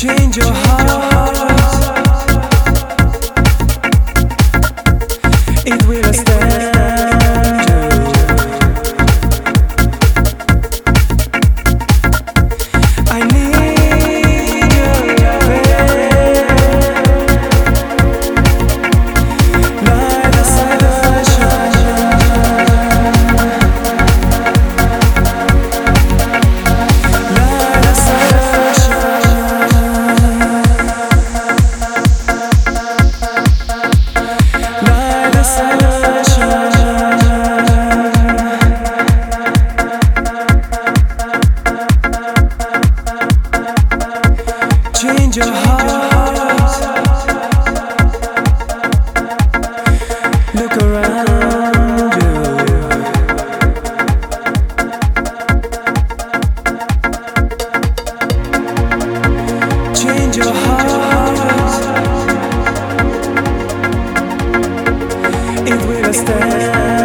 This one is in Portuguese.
change your heart. it will stand.